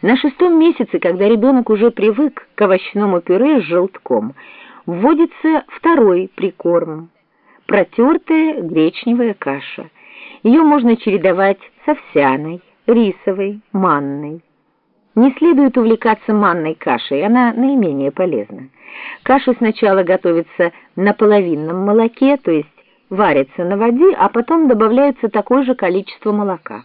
На шестом месяце, когда ребенок уже привык к овощному пюре с желтком, вводится второй прикорм – протертая гречневая каша. Ее можно чередовать с овсяной, рисовой, манной. Не следует увлекаться манной кашей, она наименее полезна. Каша сначала готовится на половинном молоке, то есть варится на воде, а потом добавляется такое же количество молока.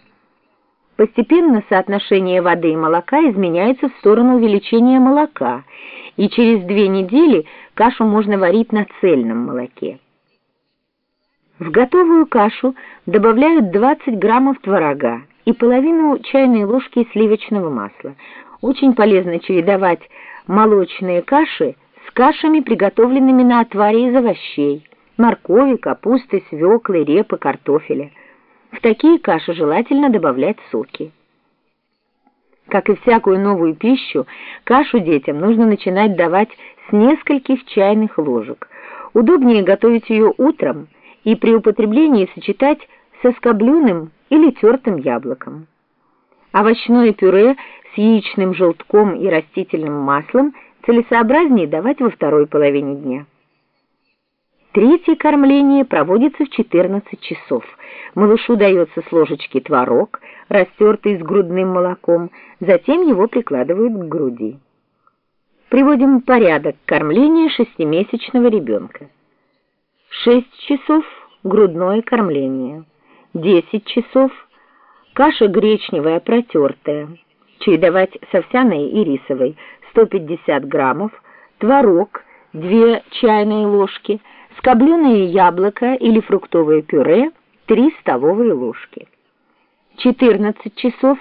Постепенно соотношение воды и молока изменяется в сторону увеличения молока, и через две недели кашу можно варить на цельном молоке. В готовую кашу добавляют 20 граммов творога и половину чайной ложки сливочного масла. Очень полезно чередовать молочные каши с кашами, приготовленными на отваре из овощей, моркови, капусты, свеклы, репы, картофеля – в такие каши желательно добавлять соки. Как и всякую новую пищу, кашу детям нужно начинать давать с нескольких чайных ложек. Удобнее готовить ее утром и при употреблении сочетать со скобленым или тертым яблоком. Овощное пюре с яичным желтком и растительным маслом целесообразнее давать во второй половине дня. Третье кормление проводится в 14 часов. Малышу дается с ложечки творог, растертый с грудным молоком, затем его прикладывают к груди. Приводим порядок кормления шестимесячного ребенка. 6 часов – грудное кормление. 10 часов – каша гречневая протертая. Чередовать с овсяной и рисовой 150 граммов, творог 2 чайные ложки – скобленое яблоко или фруктовое пюре 3 столовые ложки. 14 часов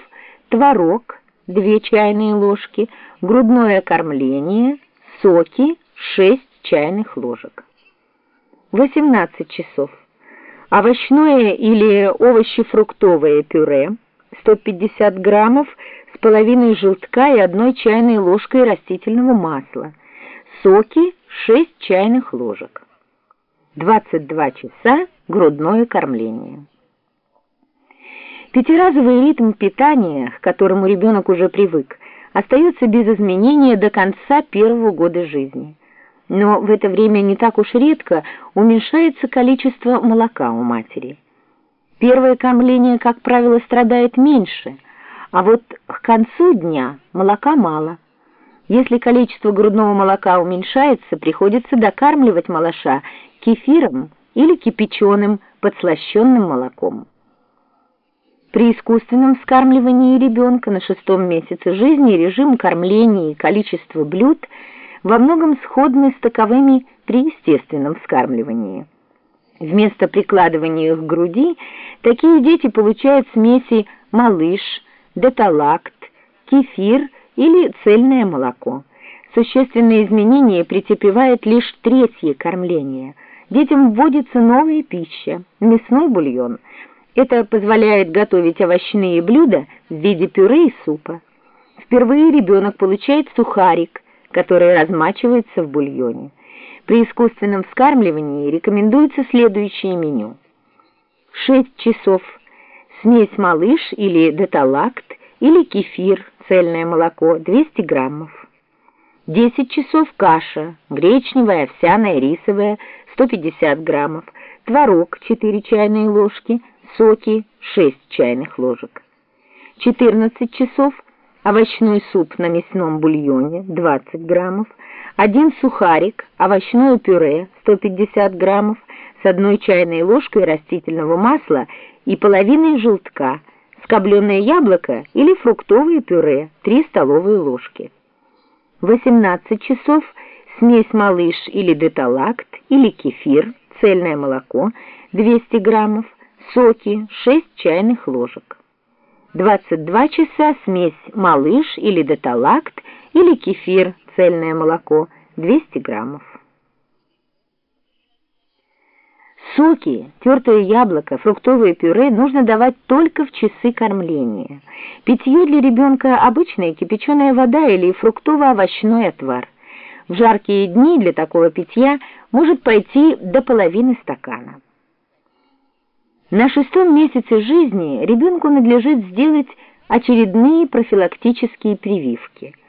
творог 2 чайные ложки, грудное кормление, соки 6 чайных ложек. 18 часов овощное или овощефруктовое пюре 150 граммов с половиной желтка и одной чайной ложкой растительного масла, соки 6 чайных ложек. 22 часа грудное кормление. Пятиразовый ритм питания, к которому ребенок уже привык, остается без изменения до конца первого года жизни. Но в это время не так уж редко уменьшается количество молока у матери. Первое кормление, как правило, страдает меньше, а вот к концу дня молока мало. Если количество грудного молока уменьшается, приходится докармливать малыша кефиром или кипяченым подслащенным молоком. При искусственном вскармливании ребенка на шестом месяце жизни режим кормления и количество блюд во многом сходны с таковыми при естественном вскармливании. Вместо прикладывания их к груди такие дети получают смеси малыш, деталакт, кефир или цельное молоко. Существенные изменения претерпевает лишь третье кормление – Детям вводится новая пища, мясной бульон. Это позволяет готовить овощные блюда в виде пюре и супа. Впервые ребенок получает сухарик, который размачивается в бульоне. При искусственном вскармливании рекомендуется следующее меню. 6 часов смесь малыш или деталакт или кефир, цельное молоко 200 граммов. 10 часов каша, гречневая, овсяная, рисовая 150 граммов, творог 4 чайные ложки, соки 6 чайных ложек. 14 часов овощной суп на мясном бульоне 20 граммов, один сухарик, овощное пюре 150 граммов с одной чайной ложкой растительного масла и половиной желтка, скобленное яблоко или фруктовое пюре 3 столовые ложки. 18 часов смесь малыш или деталакт или кефир, цельное молоко 200 граммов, соки 6 чайных ложек. 22 часа смесь малыш или деталакт или кефир, цельное молоко 200 граммов. Соки, тертое яблоко, фруктовое пюре нужно давать только в часы кормления. Питье для ребенка обычная кипяченая вода или фруктово-овощной отвар. В жаркие дни для такого питья может пойти до половины стакана. На шестом месяце жизни ребенку надлежит сделать очередные профилактические прививки –